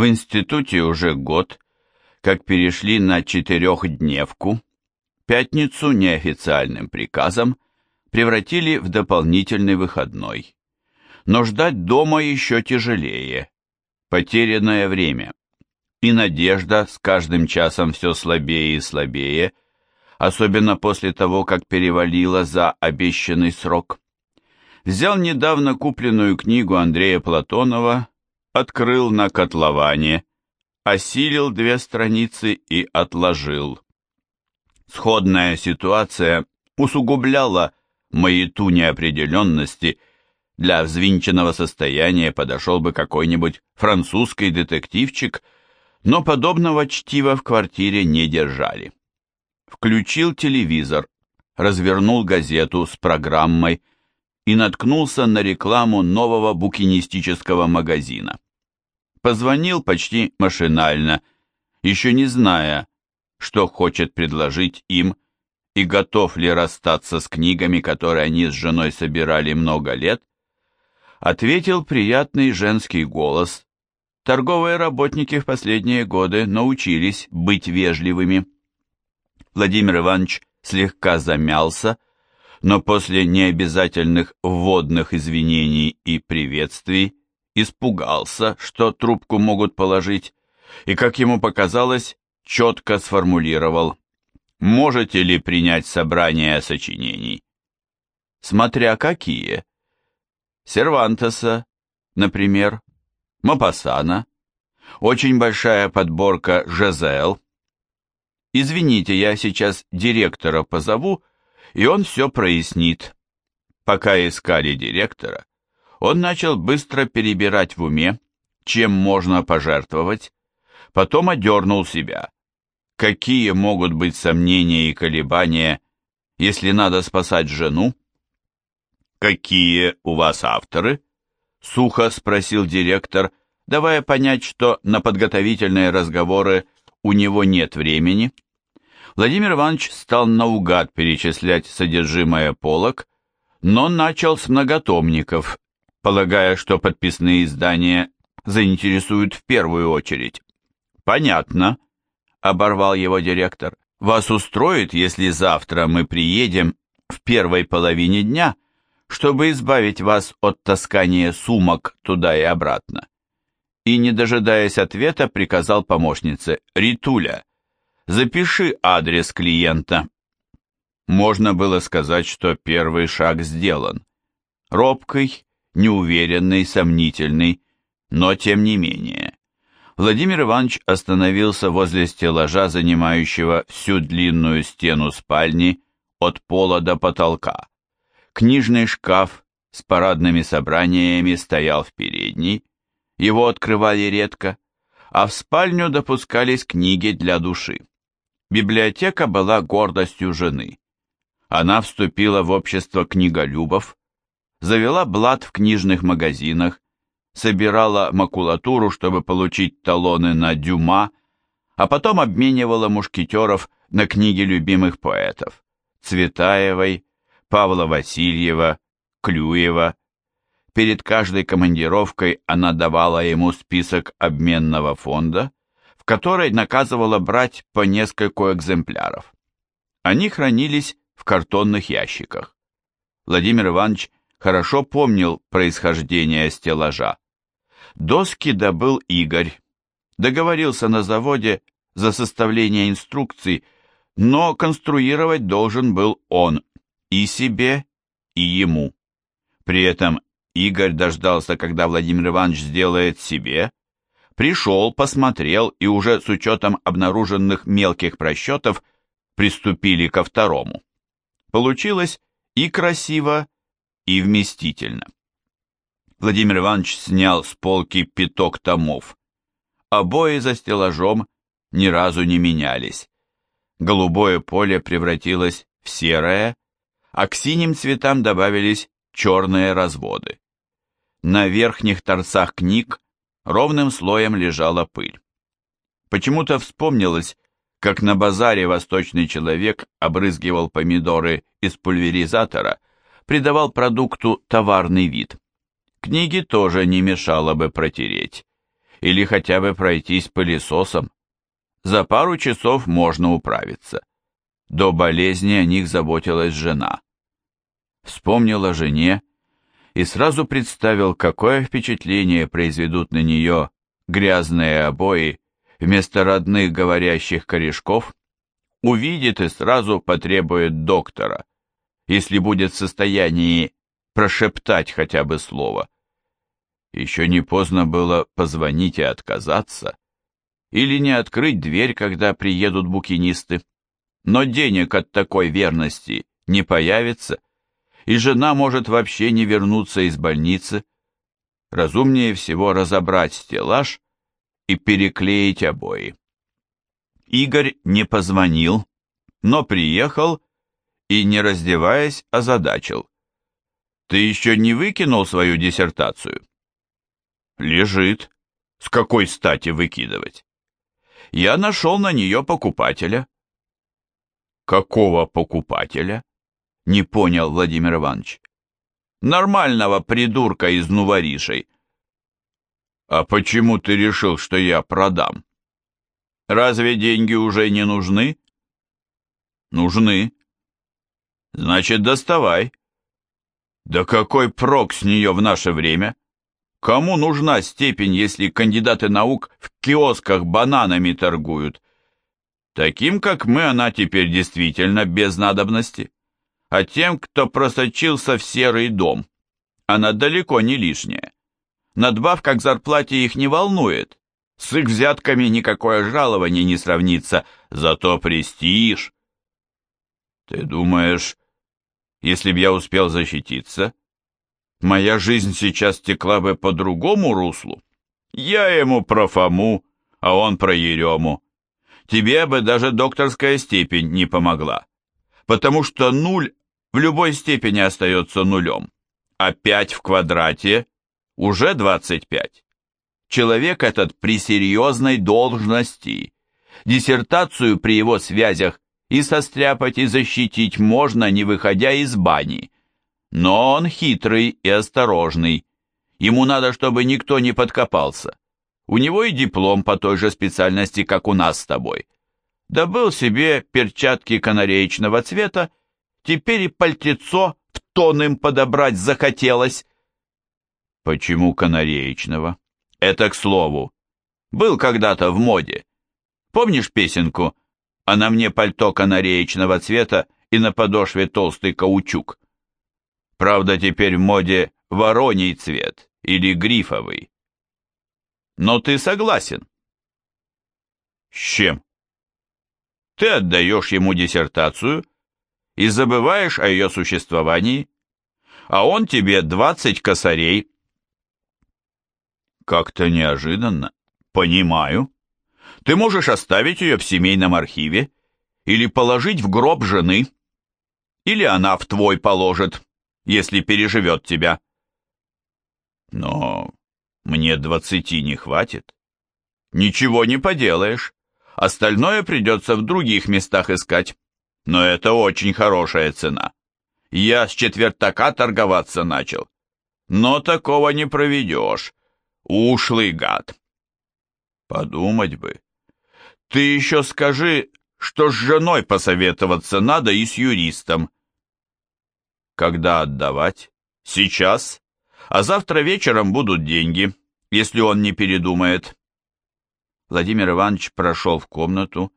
В институте уже год, как перешли на четырехдневку, пятницу неофициальным приказом превратили в дополнительный выходной. Но ждать дома еще тяжелее. Потерянное время. И надежда с каждым часом все слабее и слабее, особенно после того, как перевалила за обещанный срок. Взял недавно купленную книгу Андрея Платонова, открыл на котловане, осилил две страницы и отложил. Сходная ситуация усугубляла маяту неопределенности, для взвинченного состояния подошел бы какой-нибудь французский детективчик, но подобного чтива в квартире не держали. Включил телевизор, развернул газету с программой и наткнулся на рекламу нового букинистического магазина. Позвонил почти машинально, еще не зная, что хочет предложить им и готов ли расстаться с книгами, которые они с женой собирали много лет, ответил приятный женский голос. Торговые работники в последние годы научились быть вежливыми. Владимир Иванович слегка замялся, но после необязательных вводных извинений и приветствий испугался, что трубку могут положить, и, как ему показалось, четко сформулировал «Можете ли принять собрание сочинений?» Смотря какие. Сервантеса, например, Мапасана, очень большая подборка Жизел. Извините, я сейчас директора позову, и он все прояснит. Пока искали директора, он начал быстро перебирать в уме, чем можно пожертвовать, потом одернул себя. Какие могут быть сомнения и колебания, если надо спасать жену? «Какие у вас авторы?» — сухо спросил директор, давая понять, что на подготовительные разговоры у него нет времени. Владимир Иванович стал наугад перечислять содержимое полок, но начал с многотомников, полагая, что подписные издания заинтересуют в первую очередь. «Понятно», — оборвал его директор. «Вас устроит, если завтра мы приедем в первой половине дня, чтобы избавить вас от таскания сумок туда и обратно?» И, не дожидаясь ответа, приказал помощнице «Ритуля, запиши адрес клиента». Можно было сказать, что первый шаг сделан. Робкий, неуверенный, сомнительный, но тем не менее. Владимир Иванович остановился возле стеллажа, занимающего всю длинную стену спальни от пола до потолка. Книжный шкаф с парадными собраниями стоял в передней, его открывали редко, а в спальню допускались книги для души. Библиотека была гордостью жены. Она вступила в общество книголюбов, завела блат в книжных магазинах, собирала макулатуру, чтобы получить талоны на Дюма, а потом обменивала мушкетеров на книги любимых поэтов Цветаевой, Павла Васильева, Клюева. Перед каждой командировкой она давала ему список обменного фонда, в который наказывала брать по нескольку экземпляров. Они хранились в картонных ящиках. Владимир Иванович хорошо помнил происхождение стеллажа. Доски добыл Игорь, договорился на заводе за составление инструкций, но конструировать должен был он и себе, и ему. При этом Игорь дождался, когда Владимир Иванович сделает себе, пришел, посмотрел и уже с учетом обнаруженных мелких просчетов приступили ко второму. Получилось и красиво, и вместительно. Владимир Иванович снял с полки пяток томов. Обои за стеллажом ни разу не менялись. Голубое поле превратилось в серое, а к синим цветам добавились черные разводы. На верхних торцах книг ровным слоем лежала пыль. Почему-то вспомнилось, как на базаре восточный человек обрызгивал помидоры из пульверизатора, придавал продукту товарный вид. Книги тоже не мешало бы протереть. или хотя бы пройтись пылесосом. За пару часов можно управиться. До болезни о них заботилась жена. Вспомнил о жене и сразу представил, какое впечатление произведут на нее грязные обои вместо родных говорящих корешков. Увидит и сразу потребует доктора, если будет в состоянии прошептать хотя бы слово. Еще не поздно было позвонить и отказаться, или не открыть дверь, когда приедут букинисты. Но денег от такой верности не появится, и жена может вообще не вернуться из больницы. Разумнее всего разобрать стеллаж и переклеить обои. Игорь не позвонил, но приехал и, не раздеваясь, озадачил. «Ты еще не выкинул свою диссертацию?» «Лежит. С какой стати выкидывать?» «Я нашел на нее покупателя». «Какого покупателя?» Не понял Владимир Иванович. «Нормального придурка из Нуворишей». «А почему ты решил, что я продам?» «Разве деньги уже не нужны?» «Нужны». «Значит, доставай». «Да какой прок с нее в наше время?» Кому нужна степень, если кандидаты наук в киосках бананами торгуют? Таким, как мы, она теперь действительно без надобности. А тем, кто просочился в серый дом, она далеко не лишняя. Надбавка к зарплате их не волнует. С их взятками никакое жалование не сравнится, зато престиж. Ты думаешь, если б я успел защититься, моя жизнь сейчас текла бы по другому руслу. Я ему про Фому, а он про Ерему. Тебе бы даже докторская степень не помогла, потому что нуль в любой степени остается нулем, а 5 в квадрате уже 25. Человек этот при серьезной должности. Диссертацию при его связях и состряпать, и защитить можно, не выходя из бани. Но он хитрый и осторожный. Ему надо, чтобы никто не подкопался. У него и диплом по той же специальности, как у нас с тобой. Добыл себе перчатки канареечного цвета, теперь и пальтецо в тон им подобрать захотелось. Почему канареечного? Это к слову. Был когда-то в моде. Помнишь песенку «А на мне пальто канареечного цвета и на подошве толстый каучук»? Правда, теперь в моде вороний цвет или грифовый. Но ты согласен? С чем? Ты отдаешь ему диссертацию и забываешь о ее существовании, а он тебе двадцать косарей. Как-то неожиданно. Понимаю. Ты можешь оставить ее в семейном архиве или положить в гроб жены, или она в твой положит если переживет тебя. Но мне двадцати не хватит. Ничего не поделаешь. Остальное придется в других местах искать. Но это очень хорошая цена. Я с четвертака торговаться начал. Но такого не проведешь. Ушлый гад. Подумать бы. Ты еще скажи, что с женой посоветоваться надо и с юристом. Когда отдавать? Сейчас. А завтра вечером будут деньги, если он не передумает. Владимир Иванович прошел в комнату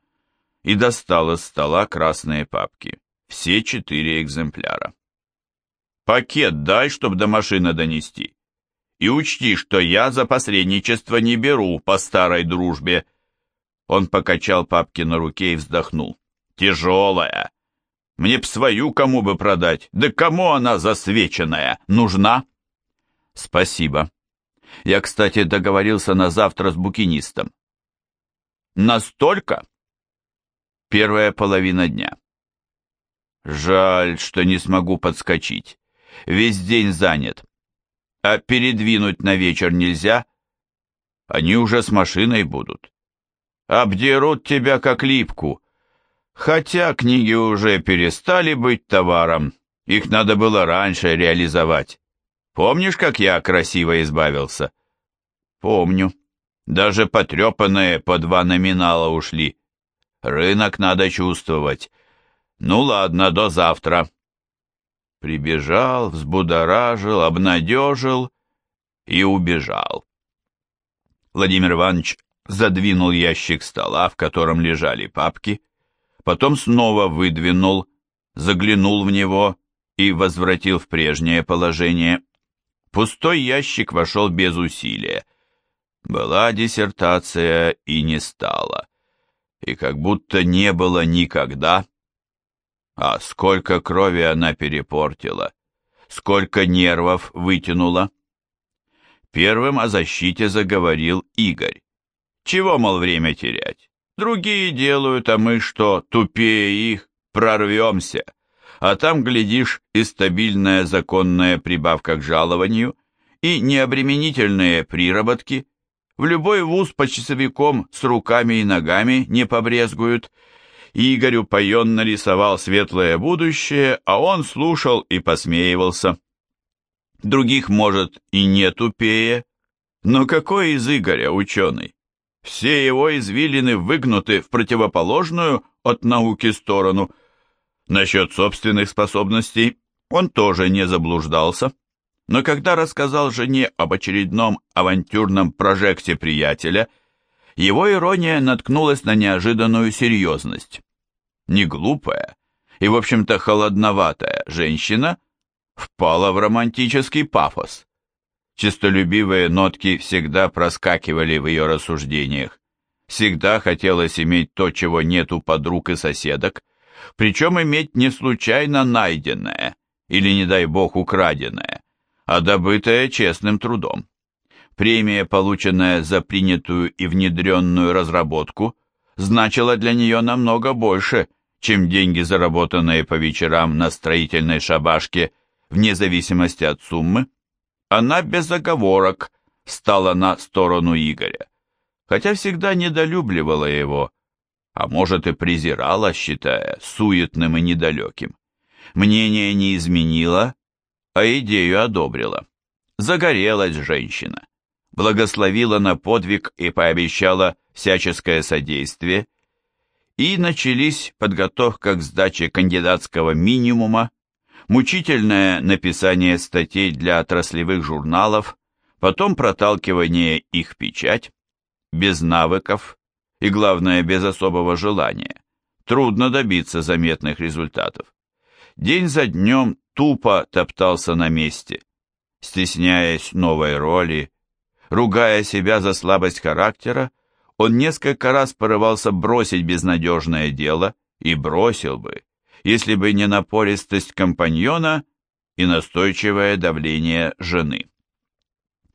и достал из стола красные папки. Все четыре экземпляра. Пакет дай, чтоб до машины донести. И учти, что я за посредничество не беру по старой дружбе. Он покачал папки на руке и вздохнул. Тяжелая. Мне б свою кому бы продать. Да кому она засвеченная? Нужна? Спасибо. Я, кстати, договорился на завтра с букинистом. Настолько? Первая половина дня. Жаль, что не смогу подскочить. Весь день занят. А передвинуть на вечер нельзя? Они уже с машиной будут. Обдерут тебя как липку. Хотя книги уже перестали быть товаром, их надо было раньше реализовать. Помнишь, как я красиво избавился? Помню. Даже потрепанные по два номинала ушли. Рынок надо чувствовать. Ну ладно, до завтра. Прибежал, взбудоражил, обнадежил и убежал. Владимир Иванович задвинул ящик стола, в котором лежали папки, потом снова выдвинул, заглянул в него и возвратил в прежнее положение. Пустой ящик вошел без усилия. Была диссертация и не стала. И как будто не было никогда. А сколько крови она перепортила, сколько нервов вытянула. Первым о защите заговорил Игорь. Чего, мол, время терять? Другие делают, а мы что, тупее их, прорвемся. А там, глядишь, и стабильная законная прибавка к жалованию, и необременительные приработки. В любой вуз по часовиком с руками и ногами не побрезгуют. Игорь упоенно рисовал светлое будущее, а он слушал и посмеивался. Других, может, и не тупее, но какой из Игоря ученый? Все его извилины выгнуты в противоположную от науки сторону. Насчет собственных способностей он тоже не заблуждался. Но когда рассказал жене об очередном авантюрном прожекте приятеля, его ирония наткнулась на неожиданную серьезность. Не глупая и, в общем-то, холодноватая женщина впала в романтический пафос. Чистолюбивые нотки всегда проскакивали в ее рассуждениях. Всегда хотелось иметь то, чего нет у подруг и соседок, причем иметь не случайно найденное или, не дай бог, украденное, а добытое честным трудом. Премия, полученная за принятую и внедренную разработку, значила для нее намного больше, чем деньги, заработанные по вечерам на строительной шабашке, вне зависимости от суммы она без оговорок стала на сторону Игоря, хотя всегда недолюбливала его, а может и презирала, считая суетным и недалеким. Мнение не изменила, а идею одобрила. Загорелась женщина, благословила на подвиг и пообещала всяческое содействие, и начались подготовка к сдаче кандидатского минимума, мучительное написание статей для отраслевых журналов, потом проталкивание их печать, без навыков и, главное, без особого желания. Трудно добиться заметных результатов. День за днем тупо топтался на месте, стесняясь новой роли, ругая себя за слабость характера, он несколько раз порывался бросить безнадежное дело и бросил бы, если бы не напористость компаньона и настойчивое давление жены.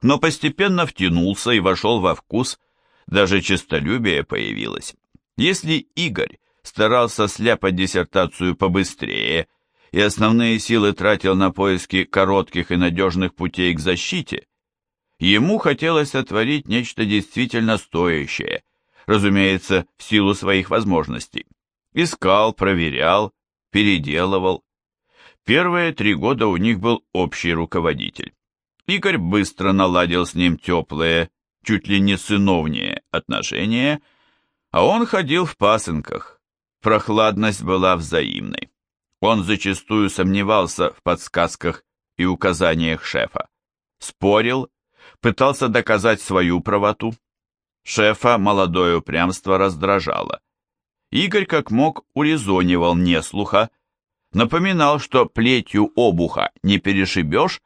Но постепенно втянулся и вошел во вкус, даже честолюбие появилось. Если Игорь старался сляпать диссертацию побыстрее и основные силы тратил на поиски коротких и надежных путей к защите, ему хотелось отворить нечто действительно стоящее, разумеется, в силу своих возможностей. Искал, проверял, переделывал. Первые три года у них был общий руководитель. Игорь быстро наладил с ним теплые, чуть ли не сыновние отношения, а он ходил в пасынках. Прохладность была взаимной. Он зачастую сомневался в подсказках и указаниях шефа. Спорил, пытался доказать свою правоту. Шефа молодое упрямство раздражало. Игорь как мог урезонивал неслуха, напоминал, что плетью обуха не перешибешь,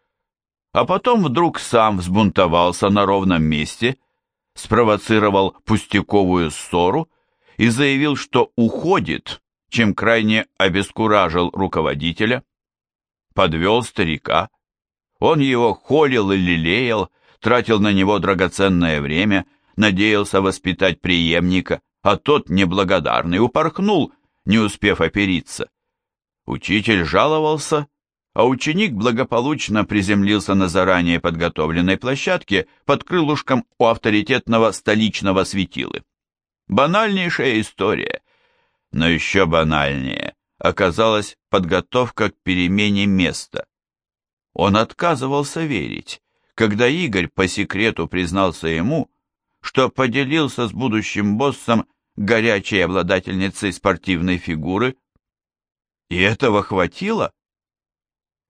а потом вдруг сам взбунтовался на ровном месте, спровоцировал пустяковую ссору и заявил, что уходит, чем крайне обескуражил руководителя. Подвел старика. Он его холил и лелеял, тратил на него драгоценное время, надеялся воспитать преемника а тот, неблагодарный, упорхнул, не успев опериться. Учитель жаловался, а ученик благополучно приземлился на заранее подготовленной площадке под крылышком у авторитетного столичного светилы. Банальнейшая история, но еще банальнее оказалась подготовка к перемене места. Он отказывался верить, когда Игорь по секрету признался ему, что поделился с будущим боссом горячей обладательницей спортивной фигуры. И этого хватило?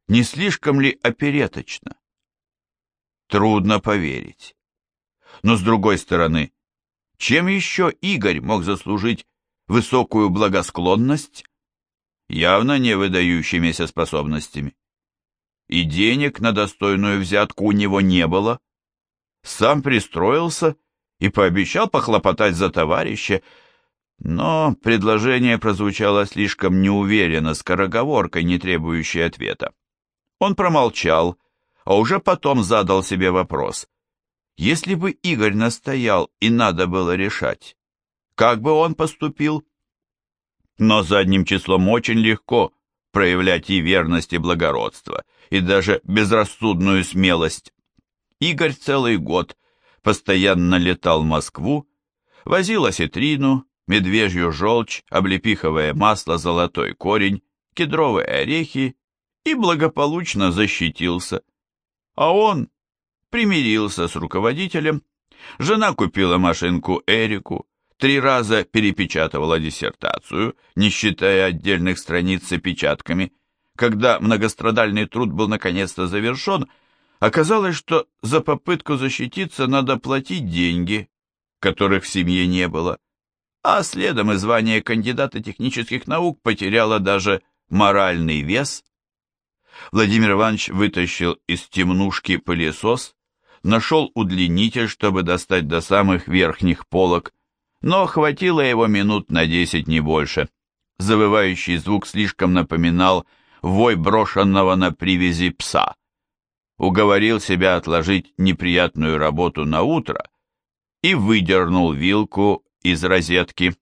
Не слишком ли опереточно? Трудно поверить. Но с другой стороны, чем еще Игорь мог заслужить высокую благосклонность? Явно не выдающимися способностями. И денег на достойную взятку у него не было. Сам пристроился и пообещал похлопотать за товарища, но предложение прозвучало слишком неуверенно, скороговоркой, не требующей ответа. Он промолчал, а уже потом задал себе вопрос. Если бы Игорь настоял и надо было решать, как бы он поступил? Но задним числом очень легко проявлять и верность, и благородство, и даже безрассудную смелость. Игорь целый год постоянно летал в Москву, возил осетрину, медвежью желчь, облепиховое масло, золотой корень, кедровые орехи и благополучно защитился. А он примирился с руководителем, жена купила машинку Эрику, три раза перепечатывала диссертацию, не считая отдельных страниц с опечатками. Когда многострадальный труд был наконец-то завершен, оказалось, что за попытку защититься надо платить деньги, которых в семье не было, а следом и звание кандидата технических наук потеряло даже моральный вес. Владимир Иванович вытащил из темнушки пылесос, нашел удлинитель, чтобы достать до самых верхних полок, но хватило его минут на десять, не больше. Завывающий звук слишком напоминал вой брошенного на привязи пса. Уговорил себя отложить неприятную работу на утро и выдернул вилку из розетки.